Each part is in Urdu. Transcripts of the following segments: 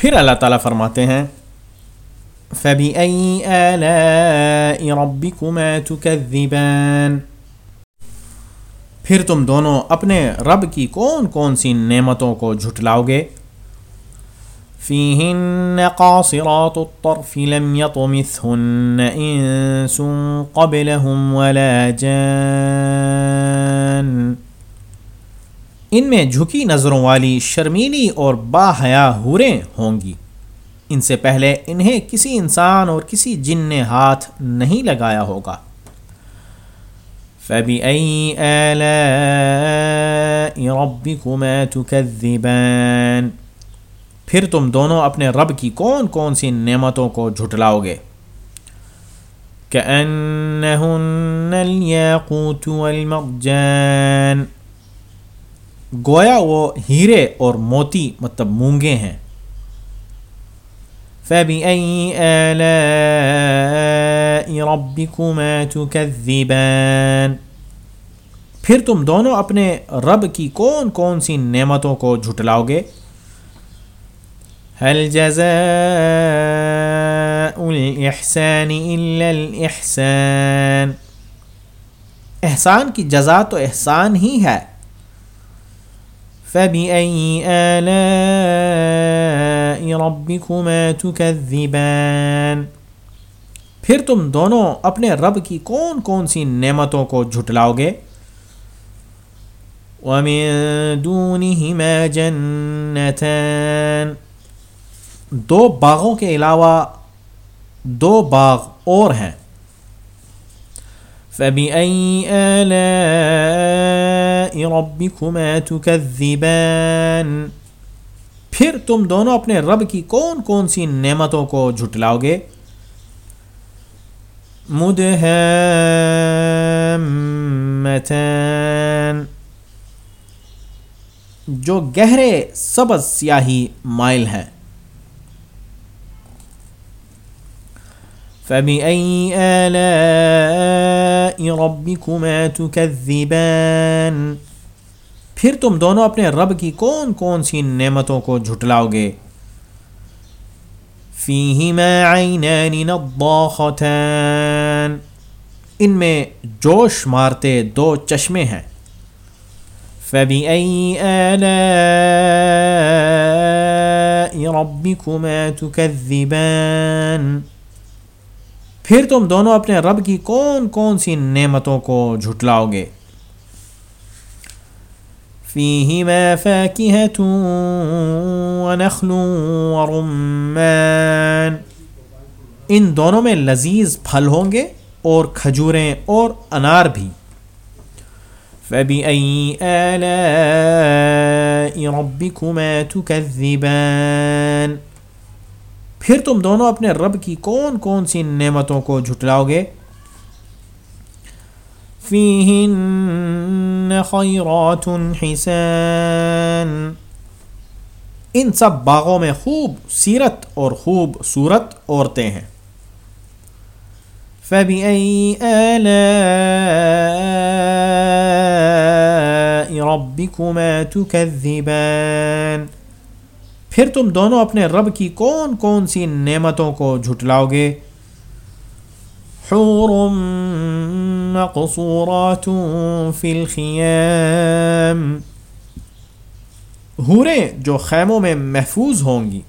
پھر اللہ تعالیٰ فرماتے ہیں، فَبِأَيِّ آلَاءِ رَبِّكُمَا تُكَذِّبَانِ۔ پھر تم دونوں اپنے رب کی کون کون سی نعمتوں کو جھٹلاؤ گے فِيهِنَّ قَاصِرَاتُ الطَّرْفِ لَمْ يَطْمِثْهُنَّ إِنسٌ قَبْلَهُمْ وَلَا جَانٌ۔ ان میں جھکی نظروں والی شرمیلی اور با حیا حوریں ہوں گی۔ ان سے پہلے انہیں کسی انسان اور کسی جن نے ہاتھ نہیں لگایا ہوگا۔ فَبِأَيِّ آلَاءِ رَبِّكُمَا تُكَذِّبَانِ۔ پھر تم دونوں اپنے رب کی کون کون سی نعمتوں کو جھٹلاؤ گے؟ كَأَنَّهُنَّ الْيَاقُوتُ وَالْمَرْجَانِ۔ گویا وہ ہیرے اور موتی مطلب مونگے ہیں۔ فَبِأَيِّ آلَاءِ رَبِّكُمَا تُكَذِّبَانِ۔ پھر تم دونوں اپنے رب کی کون کون سی نعمتوں کو جھٹلاؤ گے؟ هل جزاء الإحسان إلا الإحسان۔ احسان کی جزا تو احسان ہی ہے۔ فَبِأَيِّ آلَاءِ رَبِّكُمَا تُكَذِّبَانِ پھر تم دونوں اپنے رب کی کون کون سی نعمتوں کو جھٹلاؤ گے وَمِن دُونِهِمَا جَنَّتَانِ دو باغوں کے علاوہ دو باغ اور ہیں۔ فَبِأَيِّ آلَاءِ رَبِّكُمَا تُكَذِّبَانِ پھر تم دونوں اپنے رب کی کون کون سی نعمتوں کو جھٹلاؤ گے مُدْهَامَّتَانِ جو گہرے سبز سیاہی مائل ہیں۔ فَبِأَيِّ آلَاءِ رَبِّكُمَا تُكَذِّبَانِ؟ پھر تم دونوں اپنے رب کی کون کون سی نعمتوں کو جھٹلاؤ گے فِيهِمَا عَيْنَانِ نَضَّاخَتَانِ۔ ان میں جوش مارتے دو چشمے ہیں۔ فَبِأَيِّ آلَاءِ رَبِّكُمَا تُكَذِّبَانِ؟ پھر تم دونوں اپنے رب کی کون کون سی نعمتوں کو جھٹلاؤ گے فِيهِمَا فَاكِهَةٌ وَنَخْلٌ وَرُمَّانٌ۔ ان دونوں میں لذیذ پھل ہوں گے اور کھجوریں اور انار بھی۔ فَبِأَيِّ آلَاءِ رَبِّكُمَا تُكَذِّبَانِ پھر تم دونوں اپنے رب کی کون کون سی نعمتوں کو جھٹلاؤ گے؟ فِيهِنَّ خَيْرَاتٌ حِسَانٌ۔ ان سب باغوں میں خوب سیرت اور خوب صورت عورتیں ہیں۔ فَبِأَيِّ آلَاءِ رَبِّكُمَا تُكَذِّبَانِ۔ پھر تم دونوں اپنے رب کی کون کون سی نعمتوں کو جھٹلاؤ گے؟ حور مقصورات فی الخیام۔ حوریں جو خیموں میں محفوظ ہوں گی۔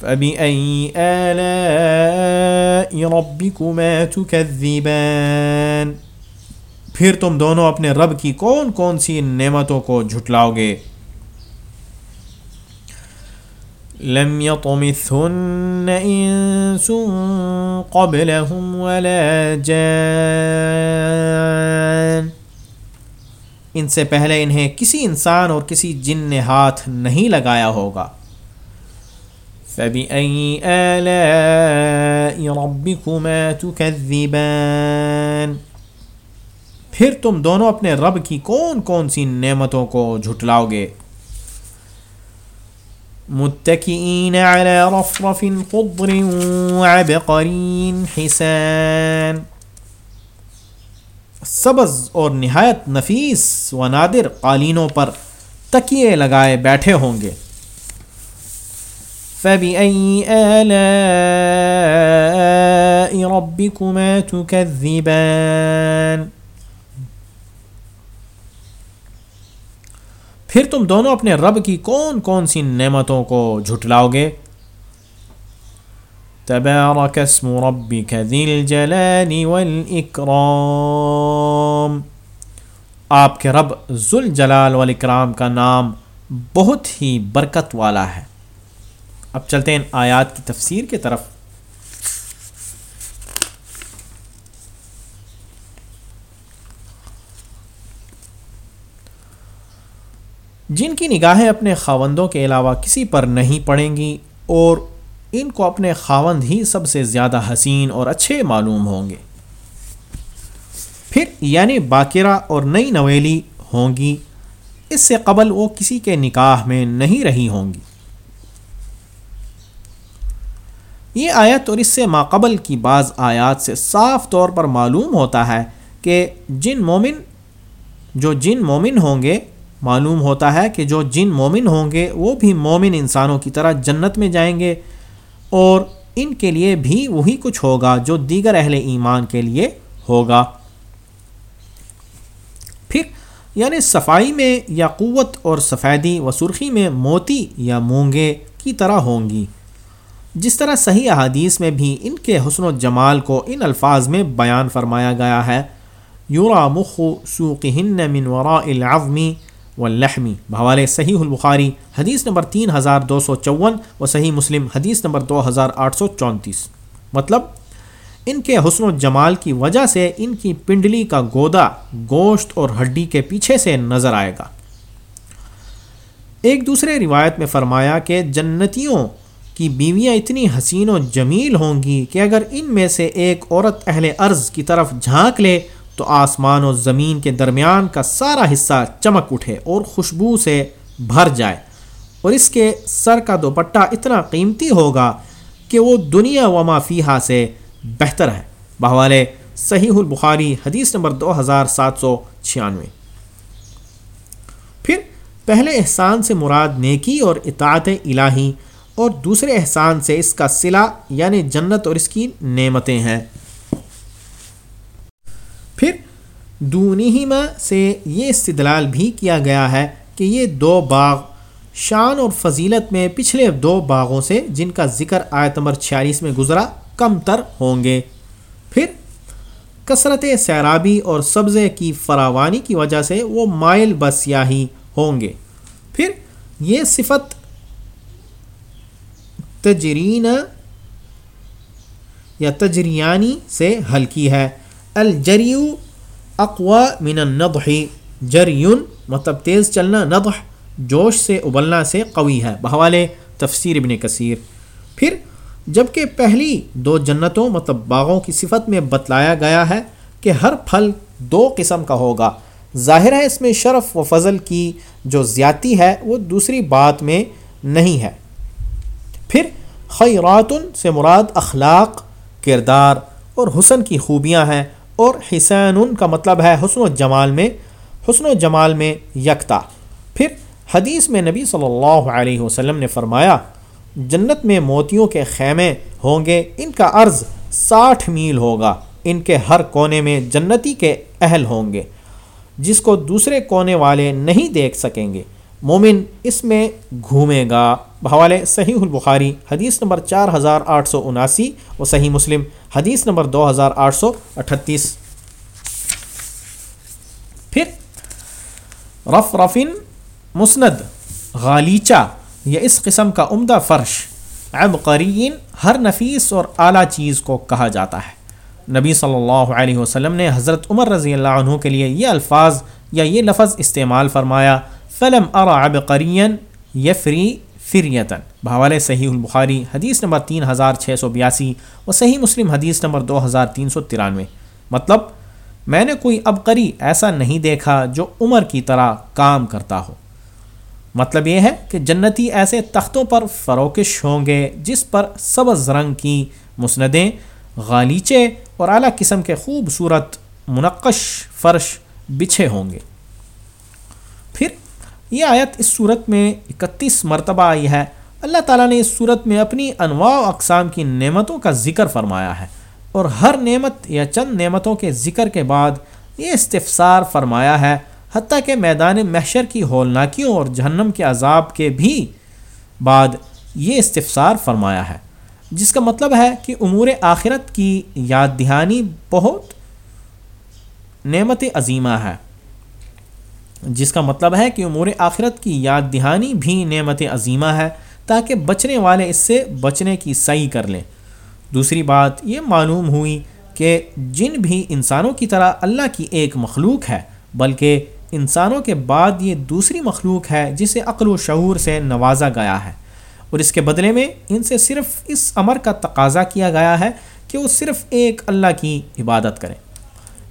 فَبِأَيِّ آلَاءِ رَبِّكُمَا تُكَذِّبَانِ۔ پھر تم دونوں اپنے رب کی کون کون سی نعمتوں کو جھٹلاؤ گے؟ لم يطمثهن انس قبلهم ولا جان۔ ان سے پہلے انہیں کسی انسان اور کسی جن نے ہاتھ نہیں لگایا ہوگا۔ فَبِأَيِّ پھر تم دونوں اپنے رب کی کون کون سی نعمتوں کو جھٹلاؤ گے؟ متكئين على رفرف خضر وعبقري حسان. سبز اور نہایت نفیس و نادر قالینوں پر تکیے لگائے بیٹھے ہوں گے. فبأي آلاء ربكما تكذبان پھر تم دونوں اپنے رب کی کون کون سی نعمتوں کو جھٹلاؤ گے تبارك اسم ربك ذي الجلال والإكرام آپ کے رب ذل جلال والاکرام کا نام بہت ہی برکت والا ہے۔ اب چلتے ہیں آیات کی تفسیر کی طرف۔ جن کی نگاہیں اپنے خاوندوں کے علاوہ کسی پر نہیں پڑیں گی، اور ان کو اپنے خاوند ہی سب سے زیادہ حسین اور اچھے معلوم ہوں گے۔ پھر یعنی باقرہ اور نئی نویلی ہوں گی، اس سے قبل وہ کسی کے نکاح میں نہیں رہی ہوں گی۔ یہ آیت اور اس سے ماقبل کی بعض آیات سے صاف طور پر معلوم ہوتا ہے کہ جن مومن، جو جن مومن ہوں گے معلوم ہوتا ہے کہ جو جن مومن ہوں گے، وہ بھی مومن انسانوں کی طرح جنت میں جائیں گے، اور ان کے لیے بھی وہی کچھ ہوگا جو دیگر اہل ایمان کے لیے ہوگا۔ پھر یعنی صفائی میں یا قوت اور سفیدی و سرخی میں موتی یا مونگے کی طرح ہوں گی۔ جس طرح صحیح احادیث میں بھی ان کے حسن و جمال کو ان الفاظ میں بیان فرمایا گیا ہے یورا مخ سوقہن من وراء العظمی واللحمی بحوالِ صحیح البخاری، حدیث نمبر تین ہزار دو سو چون و صحیح مسلم، حدیث نمبر دو ہزار آٹھ سو چونتیس۔ مطلب ان کے حسن و جمال کی وجہ سے ان کی پنڈلی کا گودا، گوشت اور ہڈی کے پیچھے سے نظر آئے گا۔ ایک دوسرے روایت میں فرمایا کہ جنتیوں کی بیویاں اتنی حسین و جمیل ہوں گی کہ اگر ان میں سے ایک عورت اہل عرض کی طرف جھانک لے تو آسمان و زمین کے درمیان کا سارا حصہ چمک اٹھے اور خوشبو سے بھر جائے۔ اور اس کے سر کا دوپٹہ اتنا قیمتی ہوگا کہ وہ دنیا و مافیہ سے بہتر ہے۔ بہوالے صحیح البخاری حدیث نمبر دو ہزار سات سو چھیانوے۔ پھر پہلے احسان سے مراد نیکی اور اطاعت الہی اور دوسرے احسان سے اس کا صلہ یعنی جنت اور اس کی نعمتیں ہیں۔ پھر دونہما سے یہ استدلال بھی کیا گیا ہے کہ یہ دو باغ شان اور فضیلت میں پچھلے دو باغوں سے جن کا ذکر آیت نمبر چھیالیس میں گزرا کم تر ہوں گے۔ پھر کثرت سیرابی اور سبزے کی فراوانی کی وجہ سے وہ مائل بسیاہی ہوں گے۔ پھر یہ صفت تجرین یا تجریانی سے ہلکی ہے۔ الجریو اقوا من النضح. جریون مطلب تیز چلنا، نضح جوش سے، ابلنا سے قوی ہے۔ بحوالے تفسیر ابن کثیر۔ پھر جبکہ پہلی دو جنتوں مطلب باغوں کی صفت میں بتلایا گیا ہے کہ ہر پھل دو قسم کا ہوگا۔ ظاہر ہے اس میں شرف و فضل کی جو زیادتی ہے وہ دوسری بات میں نہیں ہے۔ پھر خیراتن سے مراد اخلاق، کردار اور حسن کی خوبیاں ہیں۔ اور حسین کا مطلب ہے حسن و جمال میں، حسن و جمال میں یکتا۔ پھر حدیث میں نبی صلی اللہ علیہ وسلم نے فرمایا، جنت میں موتیوں کے خیمے ہوں گے، ان کا عرض ساٹھ میل ہوگا۔ ان کے ہر کونے میں جنتی کے اہل ہوں گے۔ جس کو دوسرے کونے والے نہیں دیکھ سکیں گے۔ مومن اس میں گھومے گا۔ بحوالے صحیح البخاری حدیث نمبر چار ہزار آٹھ سو اناسی و صحیح مسلم حدیث نمبر دو ہزار آٹھ سو اٹھتیس۔ پھر رف رفن مسند، غالیچہ یہ اس قسم کا عمدہ فرش عبقرین ہر نفیس اور اعلیٰ چیز کو کہا جاتا ہے۔ نبی صلی اللہ علیہ وسلم نے حضرت عمر رضی اللہ عنہ کے لیے یہ الفاظ یا یہ لفظ استعمال فرمایا۔ فلم ارا عبقرین یفری فریتن بحوالِ صحیح البخاری، حدیث نمبر تین ہزار چھ سو بیاسی و صحیح مسلم، حدیث نمبر دو ہزار تین سو ترانوے. مطلب میں نے کوئی عبقری ایسا نہیں دیکھا جو عمر کی طرح کام کرتا ہو. مطلب یہ ہے کہ جنتی ایسے تختوں پر فروکش ہوں گے جس پر سبز رنگ کی مسندیں، غالیچے اور اعلیٰ قسم کے خوبصورت منقش فرش بچھے ہوں گے. یہ آیت اس صورت میں اکتیس مرتبہ آئی ہے۔ اللہ تعالیٰ نے اس صورت میں اپنی انواع و اقسام کی نعمتوں کا ذکر فرمایا ہے اور ہر نعمت یا چند نعمتوں کے ذکر کے بعد یہ استفسار فرمایا ہے۔ حتیٰ کہ میدان محشر کی ہولناکیوں اور جہنم کے عذاب کے بھی بعد یہ استفسار فرمایا ہے۔ جس کا مطلب ہے کہ امور آخرت کی یاد دہانی بہت نعمت عظیمہ ہے۔ جس کا مطلب ہے کہ امور آخرت کی یاد دہانی بھی نعمت عظیمہ ہے تاکہ بچنے والے اس سے بچنے کی صحیح کر لیں۔ دوسری بات یہ معلوم ہوئی کہ جن بھی انسانوں کی طرح اللہ کی ایک مخلوق ہے، بلکہ انسانوں کے بعد یہ دوسری مخلوق ہے جسے عقل و شعور سے نوازا گیا ہے۔ اور اس کے بدلے میں ان سے صرف اس امر کا تقاضا کیا گیا ہے کہ وہ صرف ایک اللہ کی عبادت کریں۔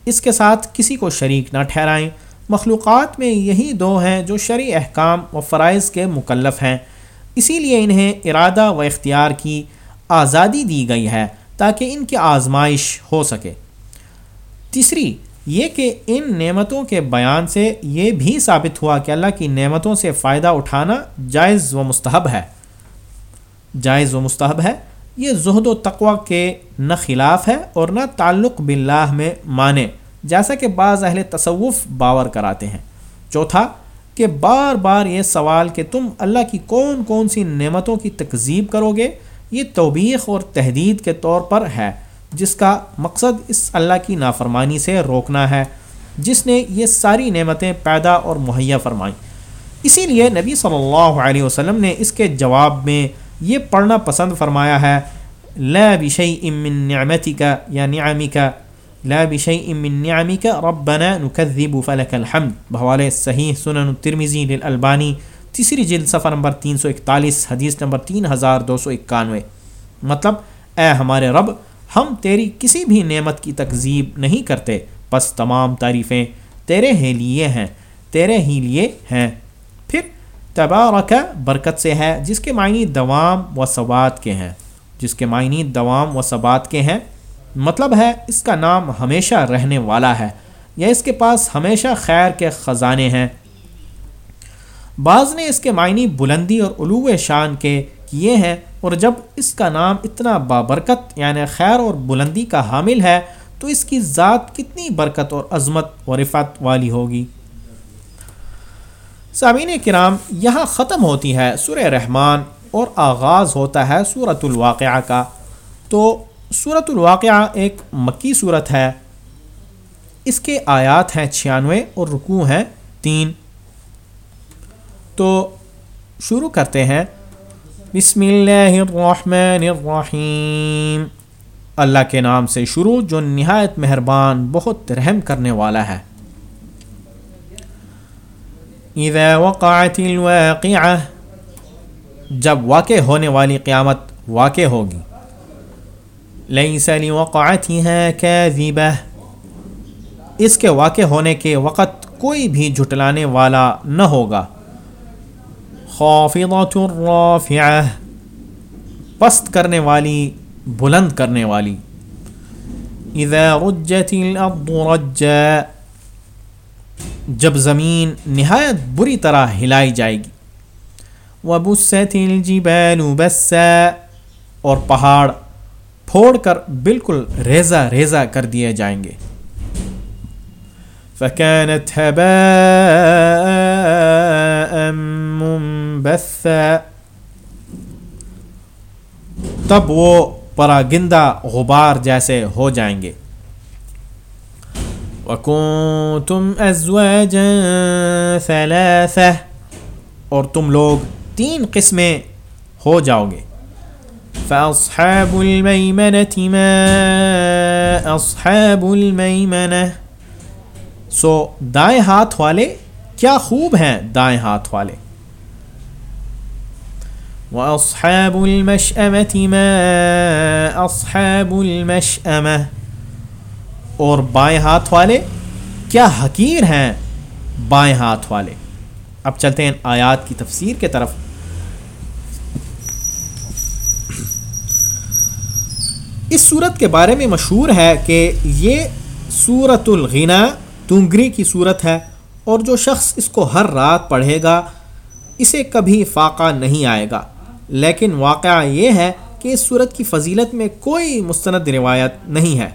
اس کے ساتھ کسی کو شریک نہ ٹھہرائیں۔ مخلوقات میں یہی دو ہیں جو شرع احکام و فرائض کے مکلف ہیں۔ اسی لیے انہیں ارادہ و اختیار کی آزادی دی گئی ہے تاکہ ان کی آزمائش ہو سکے۔ تیسری، یہ کہ ان نعمتوں کے بیان سے یہ بھی ثابت ہوا کہ اللہ کی نعمتوں سے فائدہ اٹھانا جائز و مستحب ہے۔ جائز و مستحب ہے، یہ زہد و تقوی کے نہ خلاف ہے اور نہ تعلق باللہ میں مانے۔ جیسا کہ بعض اہل تصوف باور کراتے ہیں۔ چوتھا، کہ بار بار یہ سوال کہ تم اللہ کی کون کون سی نعمتوں کی تکذیب کرو گے، یہ توبیخ اور تحدید کے طور پر ہے، جس کا مقصد اس اللہ کی نافرمانی سے روکنا ہے، جس نے یہ ساری نعمتیں پیدا اور مہیا فرمائیں۔ اسی لیے نبی صلی اللہ علیہ وسلم نے اس کے جواب میں یہ پڑھنا پسند فرمایا ہے، لا بشیء من نعمتک یا نعمک لا بشیء من نعمک ربنا نکذب فلک الحمد. بحوال صحیح سنن الترمذی للالبانی تیسری جلد صفحہ نمبر تین سو اکتالیس، حدیث نمبر تین ہزار دو سو اکانوے. مطلب اے ہمارے رب، ہم تیری کسی بھی نعمت کی تکذیب نہیں کرتے، بس تمام تعریفیں تیرے ہی لیے ہیں، تیرے ہی لیے ہیں۔ پھر، تبارک برکت سے ہے، جس کے معنی دوام و ثبات کے ہیں۔ جس کے معنی دوام و ثبات کے ہیں مطلب ہے اس کا نام ہمیشہ رہنے والا ہے یا اس کے پاس ہمیشہ خیر کے خزانے ہیں۔ بعض نے اس کے معنی بلندی اور علو شان کے کیے ہیں اور جب اس کا نام اتنا بابرکت یعنی خیر اور بلندی کا حامل ہے تو اس کی ذات کتنی برکت اور عظمت و رفت والی ہوگی۔ سامعین کرام، یہاں ختم ہوتی ہے سورہ رحمان اور آغاز ہوتا ہے صورت الواقعہ کا۔ تو صورت الواقعہ ایک مکی صورت ہے۔ اس کے آیات ہیں چھیانوے اور رکوع ہیں تین۔ تو شروع کرتے ہیں۔ بسم اللہ الرحمن الرحیم۔ اللہ کے نام سے شروع جو نہایت مہربان، بہت رحم کرنے والا ہے۔ اذا وقعت الواقعہ، جب واقع ہونے والی قیامت واقع ہوگی۔ لیس لوقعتها كاذبہ اس کے واقع ہونے کے وقت کوئی بھی جھٹلانے والا نہ ہوگا۔ خافضۃ الرافعہ پست کرنے والی، بلند کرنے والی۔ اذا رجت الارض رجا۔ جب زمین نہایت بری طرح ہلائی جائے گی۔ وبست الجبال بسا۔ اور پہاڑ پھوڑ کر بالکل ریزہ ریزہ کر دیے جائیں گے۔ فكانت هباء منبثا۔ تب وہ پراگندہ غبار جیسے ہو جائیں گے۔ وَكُنْتُمْ أَزْوَاجًا ثَلَاثَةً۔ اور تم لوگ تین قسمیں ہو جاؤ گے۔ فَأَصْحَابُ الْمَيْمَنَةِ مَا أَصْحَابُ الْمَيْمَنَةِ سو دائیں ہاتھ والے کیا خوب ہیں دائیں ہاتھ والے؟ وَأَصْحَابُ الْمَشْأَمَةِ مَا أَصْحَابُ الْمَشْأَمَةِ اور بائیں ہاتھ والے کیا حقیر ہیں بائیں ہاتھ والے؟ اب چلتے ہیں آیات کی تفسیر کے طرف۔ اس صورت کے بارے میں مشہور ہے کہ یہ صورت الغنا تنگری کی صورت ہے اور جو شخص اس کو ہر رات پڑھے گا، اسے کبھی فاقہ نہیں آئے گا۔ لیکن واقعہ یہ ہے کہ اس صورت کی فضیلت میں کوئی مستند روایت نہیں ہے۔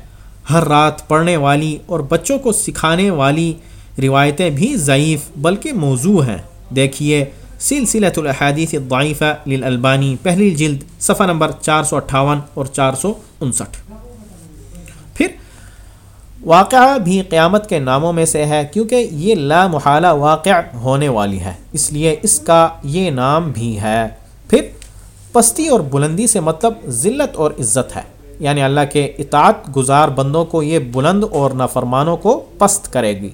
ہر رات پڑھنے والی اور بچوں کو سکھانے والی روایتیں بھی ضعیف بلکہ موضوع ہیں۔ دیکھیے سلسلۃ الحادیث الضعیفہ للالبانی پہلی جلد صفحہ نمبر چار سو اٹھاون اور چار سو انسٹھ۔ پھر، واقعہ بھی قیامت کے ناموں میں سے ہے کیونکہ یہ لا محالہ واقع ہونے والی ہے، اس لیے اس کا یہ نام بھی ہے۔ پھر، پستی اور بلندی سے مطلب ذلت اور عزت ہے یعنی اللہ کے اطاعت گزار بندوں کو یہ بلند اور نافرمانوں کو پست کرے گی۔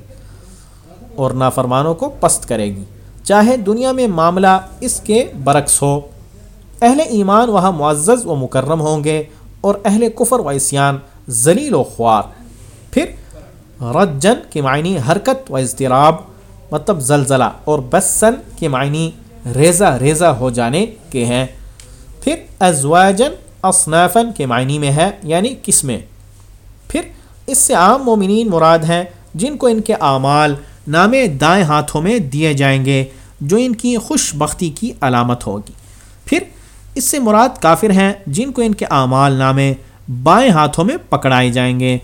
اور نافرمانوں کو پست کرے گی۔ چاہے دنیا میں معاملہ اس کے برعکس ہو۔ اہل ایمان وہاں معزز و مکرم ہوں گے اور اہل کفر و اسیان ذلیل و خوار۔ پھر رجن کے معنی حرکت و اضطراب مطلب زلزلہ اور بسن کے معنی ریزہ ریزہ ہو جانے کے ہیں۔ پھر ازواجن اصنافن کے معنی میں ہے یعنی قسمیں پھر اس سے عام مومنین مراد ہیں جن کو ان کے اعمال نامے دائیں ہاتھوں میں دیے جائیں گے۔ جو ان کی خوش بختی کی علامت ہوگی۔ پھر اس سے مراد کافر ہیں جن کو ان کے اعمال نامے بائیں ہاتھوں میں پکڑائے جائیں گے۔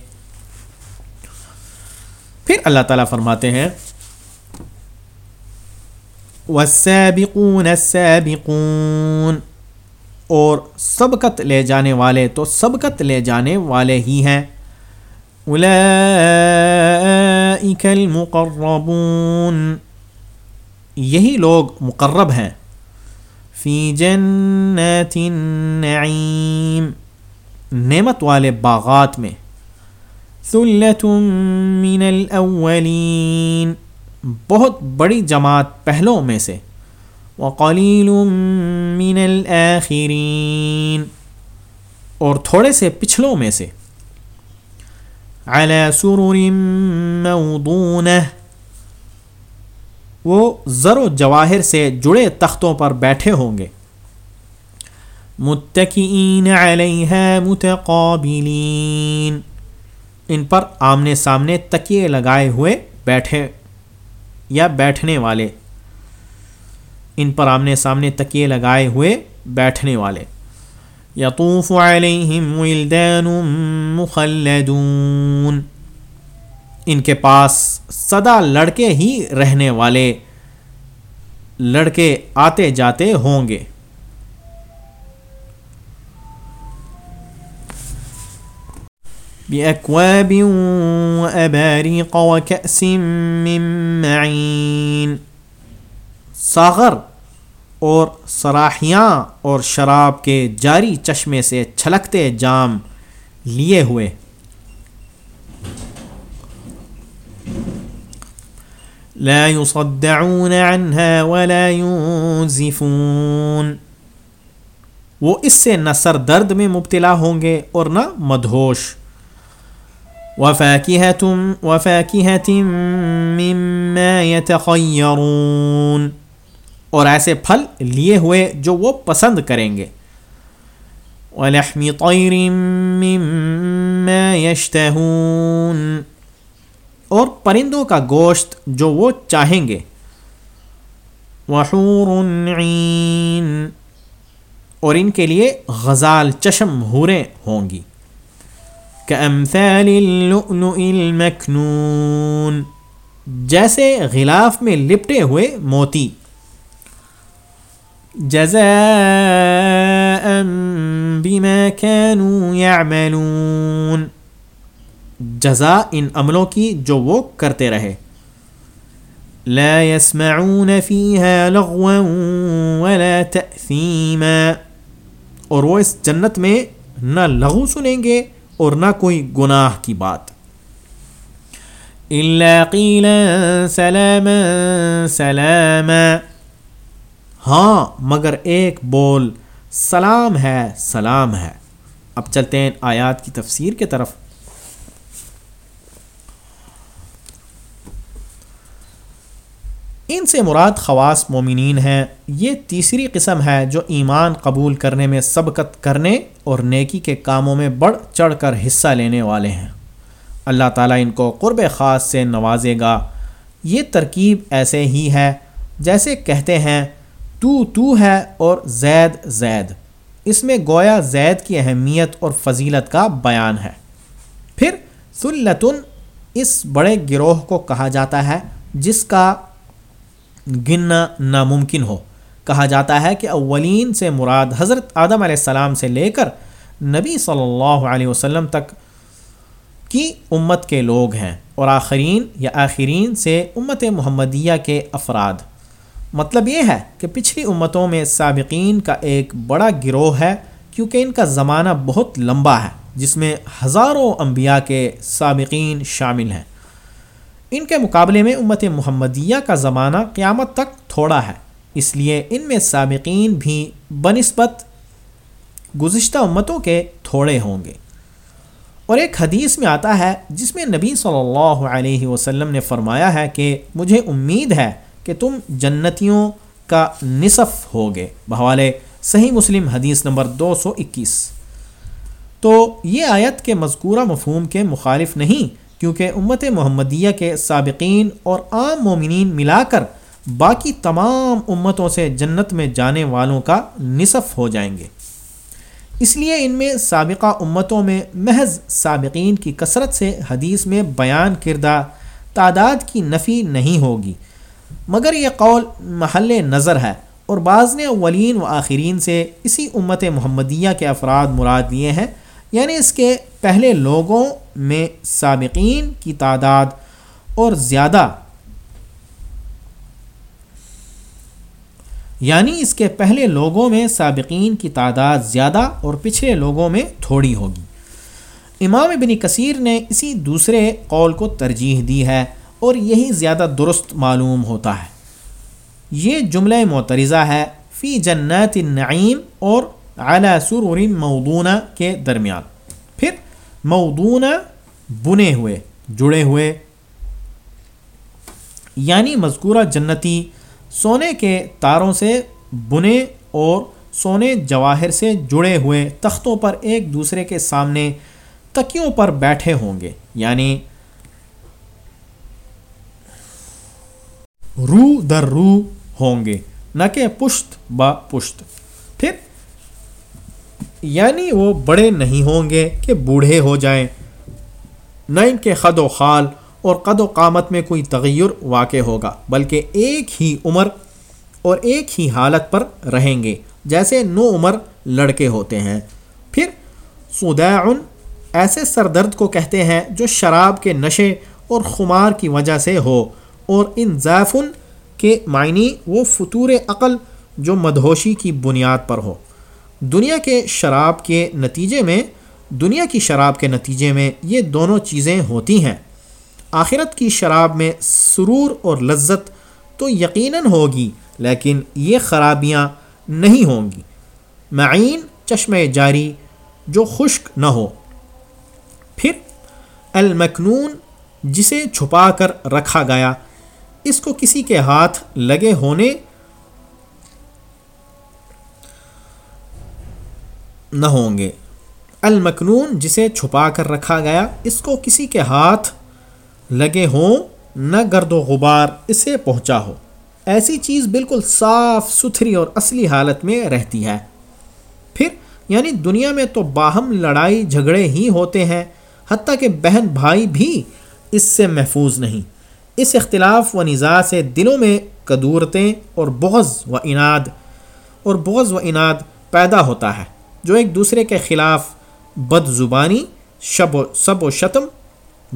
پھر اللہ تعالیٰ فرماتے ہیں، والسابقون السابقون۔ اور سبقت لے جانے والے تو سبقت لے جانے والے ہی ہیں۔ المقربون۔ یہی لوگ مقرب ہیں۔ فی جنات النعیم۔ نعمت والے باغات میں۔ ثلت من الاولین۔ بہت بڑی جماعت پہلوں میں سے۔ وقلیل من الاخرین۔ اور تھوڑے سے پچھلوں میں سے۔ على سرر موضونہ۔ وہ زر و جواہر سے جڑے تختوں پر بیٹھے ہوں گے۔ متقین علیہ متقابلین۔ ان پر آمنے سامنے تکیے لگائے ہوئے بیٹھے یا بیٹھنے والے۔ ان پر آمنے سامنے تکیے لگائے ہوئے بیٹھنے والے۔ یطوف علیہم ولدان مخلدون۔ ان کے پاس سدا لڑکے ہی رہنے والے لڑکے آتے جاتے ہوں گے۔ بِأَكْوَابٍ وَأَبَارِيقَ وَكَأْسٍ مِّن مَّعِينَ۔ ساغر اور سراحیاں اور شراب کے جاری چشمے سے چھلکتے جام لیے ہوئے۔ لا يصدعون عنها ولا ينزفون۔ وہ اس سے نہ سر درد میں مبتلا ہوں گے اور نہ مدہوش۔ وفاكهة وفاكهة مما يتخيرون اور ایسے پھل لیے ہوئے جو وہ پسند کریں گے۔ وَلَحْمِ طَيْرٍ مِّمَّا يَشْتَهُونَ اور پرندوں کا گوشت جو وہ چاہیں گے۔ وَحُورٌ عِين۔ اور ان کے لیے غزال چشم ہوریں ہوں گی۔ كَأَمْثَالِ اللُّؤْلُئِ الْمَكْنُونَ۔ جیسے غلاف میں لپٹے ہوئے موتی۔ جزاء بما كانوا يعملون۔ جزا ان عملوں کی جو وہ کرتے رہے۔ لا يسمعون فيها لغوا ولا تأثيما۔ اور وہ اس جنت میں نہ لغو سنیں گے اور نہ کوئی گناہ کی بات۔ الا قيلا سلاما سلاما۔ ہاں مگر ایک بول سلام ہے سلام ہے۔ اب چلتے ہیں آیات کی تفسیر کے طرف۔ ان سے مراد خواص مومنین ہیں۔ یہ تیسری قسم ہے جو ایمان قبول کرنے میں سبقت کرنے اور نیکی کے کاموں میں بڑھ چڑھ کر حصہ لینے والے ہیں۔ اللہ تعالیٰ ان کو قرب خاص سے نوازے گا۔ یہ ترکیب ایسے ہی ہے جیسے کہتے ہیں، تو تو ہے اور زید زید۔ اس میں گویا زید کی اہمیت اور فضیلت کا بیان ہے۔ پھر سلتن اس بڑے گروہ کو کہا جاتا ہے جس کا گننا ناممکن ہو۔ کہا جاتا ہے کہ اولین سے مراد حضرت آدم علیہ السلام سے لے کر نبی صلی اللہ علیہ وسلم تک کی امت کے لوگ ہیں اور آخرین یا آخرین سے امت محمدیہ کے افراد۔ مطلب یہ ہے کہ پچھلی امتوں میں سابقین کا ایک بڑا گروہ ہے، کیونکہ ان کا زمانہ بہت لمبا ہے، جس میں ہزاروں انبیاء کے سابقین شامل ہیں۔ ان کے مقابلے میں امت محمدیہ کا زمانہ قیامت تک تھوڑا ہے۔ اس لیے ان میں سابقین بھی بنسبت گزشتہ امتوں کے تھوڑے ہوں گے۔ اور ایک حدیث میں آتا ہے جس میں نبی صلی اللہ علیہ وسلم نے فرمایا ہے کہ مجھے امید ہے کہ تم جنتیوں کا نصف ہوگے۔ بحوالے صحیح مسلم حدیث نمبر دو سو اکیس۔ تو یہ آیت کے مذکورہ مفہوم کے مخالف نہیں کیونکہ امت محمدیہ کے سابقین اور عام مومنین ملا کر باقی تمام امتوں سے جنت میں جانے والوں کا نصف ہو جائیں گے۔ اس لیے ان میں سابقہ امتوں میں محض سابقین کی کثرت سے حدیث میں بیان کردہ تعداد کی نفی نہیں ہوگی۔ مگر یہ قول محل نظر ہے اور بعض نے اولین و آخرین سے اسی امت محمدیہ کے افراد مراد لیے ہیں۔ یعنی اس کے پہلے لوگوں میں سابقین کی تعداد اور زیادہ۔ یعنی اس کے پہلے لوگوں میں سابقین کی تعداد زیادہ اور پچھلے لوگوں میں تھوڑی ہوگی۔ امام ابن کثیر نے اسی دوسرے قول کو ترجیح دی ہے اور یہی زیادہ درست معلوم ہوتا ہے۔ یہ جملہ معترضہ ہے، فی جنت النعیم اور اعلیٰ سرور مودونہ کے درمیان۔ پھر مودونہ بنے ہوئے، جڑے ہوئے یعنی مذکورہ جنتی سونے کے تاروں سے بنے اور سونے جواہر سے جڑے ہوئے تختوں پر ایک دوسرے کے سامنے تکیوں پر بیٹھے ہوں گے۔ یعنی رو در رو ہوں گے، نہ کہ پشت با پشت۔ پھر یعنی وہ بڑے نہیں ہوں گے کہ بوڑھے ہو جائیں۔ نہ ان کے خد و خال اور قد و قامت میں کوئی تغیر واقع ہوگا، بلکہ ایک ہی عمر اور ایک ہی حالت پر رہیں گے، جیسے نو عمر لڑکے ہوتے ہیں۔ پھر سدعن ایسے سر درد کو کہتے ہیں جو شراب کے نشے اور خمار کی وجہ سے ہو، اور ان ضیفن کے معنی وہ فطور عقل جو مدہوشی کی بنیاد پر ہو۔ دنیا کے شراب کے نتیجے میں، دنیا کی شراب کے نتیجے میں یہ دونوں چیزیں ہوتی ہیں۔ آخرت کی شراب میں سرور اور لذت تو یقیناً ہوگی، لیکن یہ خرابیاں نہیں ہوں گی۔ معین چشم جاری جو خشک نہ ہو۔ پھر المکنون جسے چھپا کر رکھا گیا، اس کو کسی کے ہاتھ لگے ہونے نہ ہوں گے۔ المکنون جسے چھپا کر رکھا گیا، اس کو کسی کے ہاتھ لگے ہوں، نہ گرد و غبار اسے پہنچا ہو۔ ایسی چیز بالکل صاف، ستھری اور اصلی حالت میں رہتی ہے۔ پھر یعنی دنیا میں تو باہم لڑائی جھگڑے ہی ہوتے ہیں، حتیٰ کہ بہن بھائی بھی اس سے محفوظ نہیں۔ اس اختلاف و نزاع سے دلوں میں قدورتیں اور بغض و اناد، اور بغض و اناد پیدا ہوتا ہے۔ جو ایک دوسرے کے خلاف بد زبانی شب و سب و شتم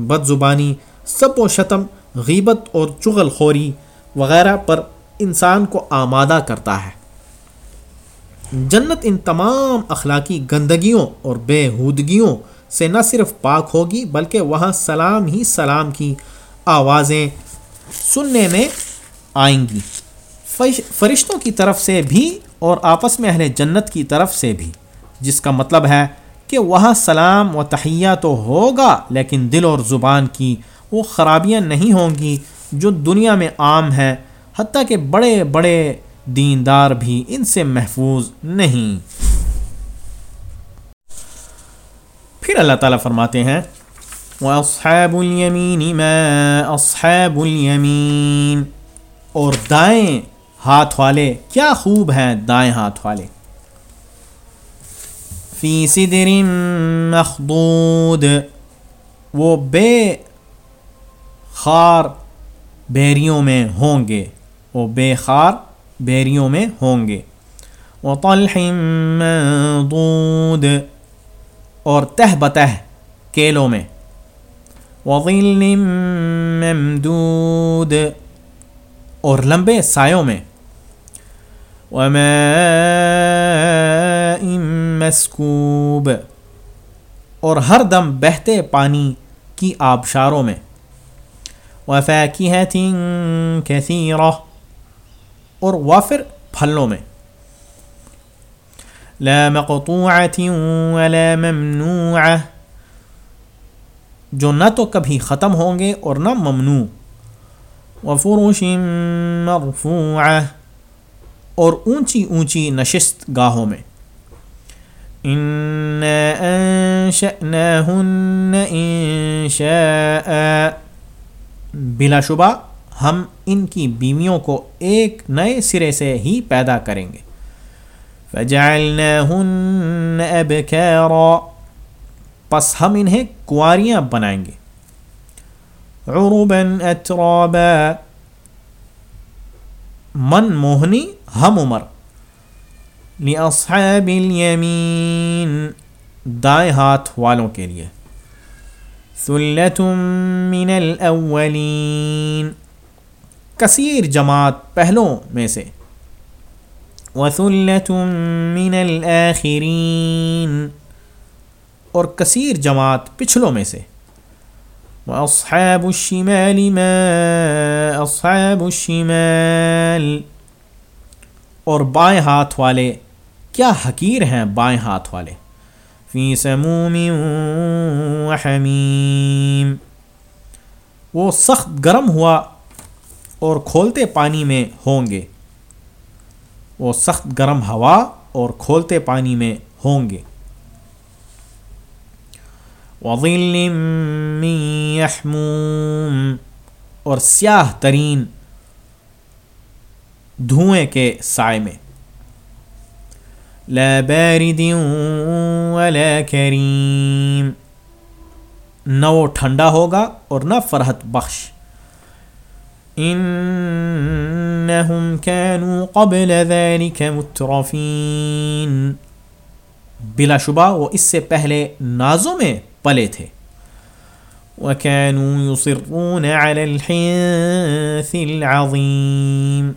بد زبانی سب و شتم، غیبت اور چغل خوری وغیرہ پر انسان کو آمادہ کرتا ہے۔ جنت ان تمام اخلاقی گندگیوں اور بے حودگیوں سے نہ صرف پاک ہوگی، بلکہ وہاں سلام ہی سلام کی آوازیں سننے میں آئیں گی۔ فرشتوں کی طرف سے بھی اور آپس میں اہل جنت کی طرف سے بھی۔ جس کا مطلب ہے کہ وہاں سلام و تحیہ تو ہوگا، لیکن دل اور زبان کی وہ خرابیاں نہیں ہوں گی جو دنیا میں عام ہیں، حتیٰ کہ بڑے بڑے دیندار بھی ان سے محفوظ نہیں۔ پھر اللہ تعالیٰ فرماتے ہیں، وَأَصْحَابُ الْيَمِينِ مَا أَصْحَابُ الْيَمِينِ۔ اور دائیں ہاتھ والے کیا خوب ہیں، دائیں ہاتھ والے۔ فی صدر مخضود۔ وہ بے خار بیریوں میں ہوں گے۔ وہ بے خار بیریوں میں ہوں گے۔ وہ منضود۔ اور تہ بتہ کیلوں میں۔ وظل ممدود۔ اور لمبے سایوں میں۔ وماء مسکوب اور ہر دم بہتے پانی کی آبشاروں میں۔ وفاكهة كثيرة۔ اور وافر پھلوں میں۔ لا مقطوعة ولا ممنوعة۔ جو نہ تو کبھی ختم ہوں گے اور نہ ممنوع۔ وفرش مرفوعة۔ اور اونچی اونچی نشست گاہوں میں۔ بلا شبہ ہم ان کی بیویوں کو ایک نئے سرے سے ہی پیدا کریں گے۔ پس ہم انہیں کنواریاں بنائیں گے۔ عربا اترابا من موہنی، ہم عمر۔ لاصحاب الیمین دائیں ہاتھ والوں کے لیے. من الاولین کثیر جماعت پہلوں میں سے. من الاخرین اور کثیر جماعت پچھلوں میں سے. واصحاب الشمال ما اصحاب الشمال. اور بائیں ہاتھ والے کیا حقیر ہیں بائیں ہاتھ والے؟ فی سموم وحمیم وہ سخت گرم ہوا اور کھولتے پانی میں ہوں گے۔ وہ سخت گرم ہوا اور کھولتے پانی میں ہوں گے۔ وظل من يحموم۔ اور سیاہ ترین دھوئیں کے سائے میں۔ لا بارد ولا کریم نہ وہ ٹھنڈا ہوگا اور نہ فرحت بخش۔ انہم كانوا قبل ذلك مترفین بلا شبہ وہ اس سے پہلے نازوں میں پلے تھے۔ وَكَانُوا يُصِرُّونَ عَلَى الْحِنثِ الْعَظِيمِ۔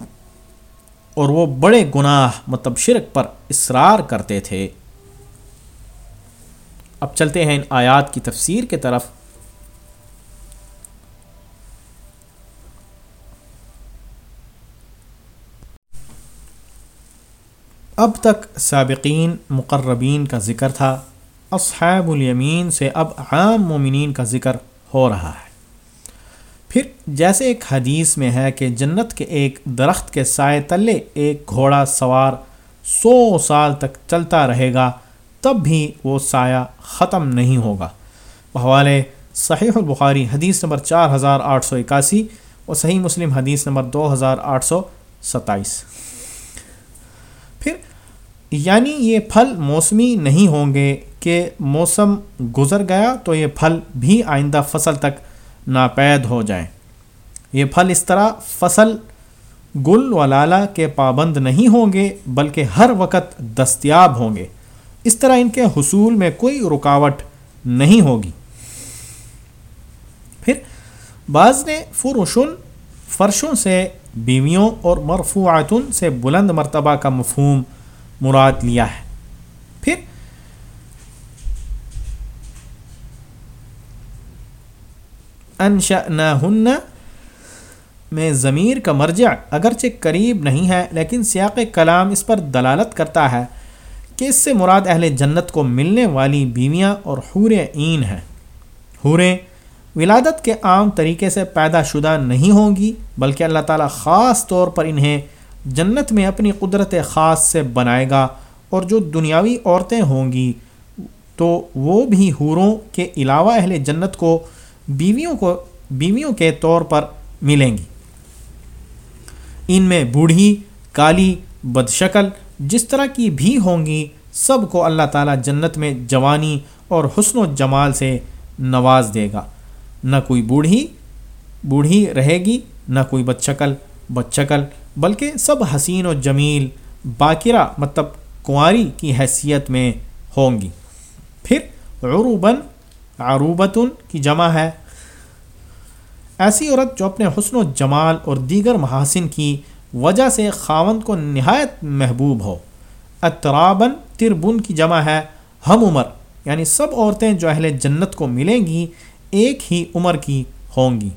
اور وہ بڑے گناہ مطلب شرک پر اصرار کرتے تھے۔ اب چلتے ہیں ان آیات کی تفسیر کے طرف۔ اب تک سابقین مقربین کا ذکر تھا، اصحاب الیمین سے اب عام مومنین کا ذکر ہو رہا ہے۔ پھر جیسے ایک حدیث میں ہے کہ جنت کے ایک درخت کے سائے تلے ایک گھوڑا سوار سو سال تک چلتا رہے گا، تب بھی وہ سایہ ختم نہیں ہوگا۔ حوالے صحیح البخاری حدیث نمبر چار ہزار آٹھ سو اکاسی اور صحیح مسلم حدیث نمبر دو ہزار آٹھ سو ستائیس۔ پھر یعنی یہ پھل موسمی نہیں ہوں گے کہ موسم گزر گیا تو یہ پھل بھی آئندہ فصل تک ناپید ہو جائیں۔ یہ پھل اس طرح فصل، گل و لالا کے پابند نہیں ہوں گے، بلکہ ہر وقت دستیاب ہوں گے۔ اس طرح ان کے حصول میں کوئی رکاوٹ نہیں ہوگی۔ پھر بعض نے فرشن، فرشوں سے بیویوں اور مرفوعاتن سے بلند مرتبہ کا مفہوم مراد لیا ہے۔ پھر انشأناہن میں ضمیر کا مرجع اگرچہ قریب نہیں ہے، لیکن سیاق کلام اس پر دلالت کرتا ہے کہ اس سے مراد اہل جنت کو ملنے والی بیویاں اور حور عین ہیں۔ حوریں ولادت کے عام طریقے سے پیدا شدہ نہیں ہوں گی، بلکہ اللہ تعالیٰ خاص طور پر انہیں جنت میں اپنی قدرت خاص سے بنائے گا اور جو دنیاوی عورتیں ہوں گی تو وہ بھی حوروں کے علاوہ اہل جنت کو بیویوں کو بیویوں کے طور پر ملیں گی۔ ان میں بوڑھی، کالی بد شکل جس طرح کی بھی ہوں گی، سب کو اللہ تعالیٰ جنت میں جوانی اور حسن و جمال سے نواز دے گا۔ نہ کوئی بوڑھی بوڑھی رہے گی، نہ کوئی بد شکل بد شکل بلکہ سب حسین و جمیل، باقرہ مطلب کنواری کی حیثیت میں ہوں گی۔ پھر عروباً، عروبتن کی جمع ہے۔ ایسی عورت جو اپنے حسن و جمال اور دیگر محاسن کی وجہ سے خاون کو نہایت محبوب ہو۔ اطرابن تربن کی جمع ہے۔ ہم عمر یعنی سب عورتیں جو اہل جنت کو ملیں گی، ایک ہی عمر کی ہوں گی۔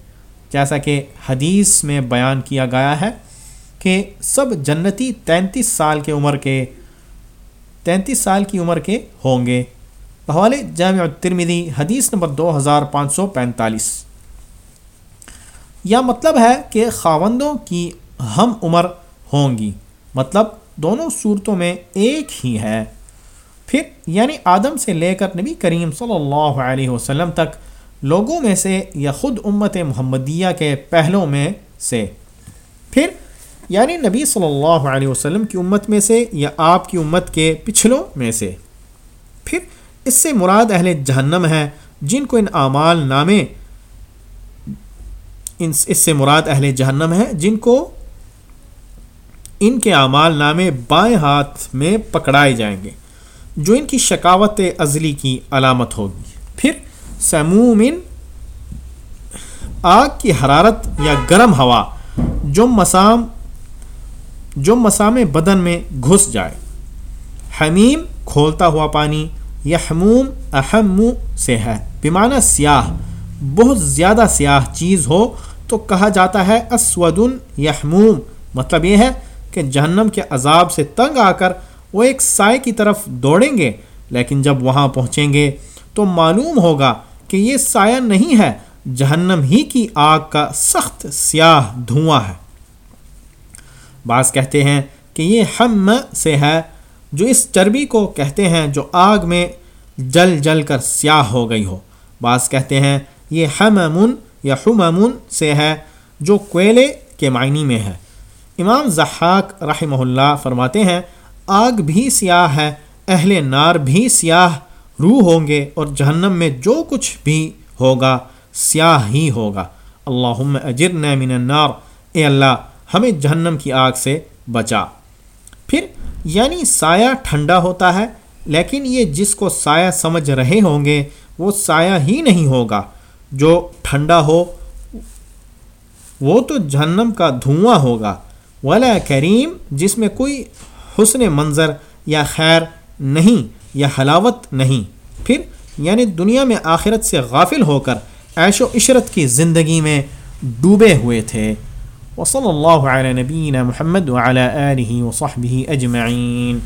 جیسا کہ حدیث میں بیان کیا گیا ہے کہ سب جنتی تینتیس سال کے عمر کے، تینتیس سال کی عمر کے ہوں گے۔ بحوالے جامع ترمیدی حدیث نمبر دو ہزار پانچ سو پینتالیس۔ یا مطلب ہے کہ خاوندوں کی ہم عمر ہوں گی۔ مطلب دونوں صورتوں میں ایک ہی ہے۔ پھر یعنی آدم سے لے کر نبی کریم صلی اللہ علیہ وسلم تک لوگوں میں سے یا خود امت محمدیہ کے پہلوں میں سے۔ پھر یعنی نبی صلی اللہ علیہ وسلم کی امت میں سے یا آپ کی امت کے پچھلوں میں سے۔ پھر اس سے مراد اہل جہنم ہے جن کو ان اعمال نامے اس سے مراد اہل جہنم ہے جن کو ان کے اعمال نامے بائیں ہاتھ میں پکڑائے جائیں گے، جو ان کی شکاوت ازلی کی علامت ہوگی۔ پھر سمومن آگ کی حرارت یا گرم ہوا جو مسام جو مسام بدن میں گھس جائے۔ حمیم کھولتا ہوا پانی یا حموم اہم سے ہے۔ بیمانہ سیاہ، بہت زیادہ سیاہ چیز ہو تو کہا جاتا ہے اسودن یحموم۔ مطلب یہ ہے کہ جہنم کے عذاب سے تنگ آ کر وہ ایک سائے کی طرف دوڑیں گے، لیکن جب وہاں پہنچیں گے تو معلوم ہوگا کہ یہ سایہ نہیں ہے، جہنم ہی کی آگ کا سخت سیاہ دھواں ہے۔ بعض کہتے ہیں کہ یہ ہم سے ہے، جو اس چربی کو کہتے ہیں جو آگ میں جل جل کر سیاہ ہو گئی ہو۔ بعض کہتے ہیں یہ ہم یا حممن سے ہے جو کوئلے کے معنی میں ہے۔ امام ضحاک رحمہ اللہ فرماتے ہیں، آگ بھی سیاہ ہے، اہل نار بھی سیاہ، روح ہوں گے اور جہنم میں جو کچھ بھی ہوگا سیاہ ہی ہوگا۔ اللہ اجر من النار، اے اللہ، ہمیں جہنم کی آگ سے بچا۔ پھر یعنی سایہ ٹھنڈا ہوتا ہے، لیکن یہ جس کو سایہ سمجھ رہے ہوں گے، وہ سایہ ہی نہیں ہوگا۔ جو ٹھنڈا ہو، وہ تو جہنم کا دھواں ہوگا۔ ولا کریم جس میں کوئی حسن منظر یا خیر نہیں یا حلاوت نہیں۔ پھر یعنی دنیا میں آخرت سے غافل ہو کر عیش و عشرت کی زندگی میں ڈوبے ہوئے تھے۔ وصلی اللہ علیہ نبین محمد وعلی آلہ وصحبہ اجمعین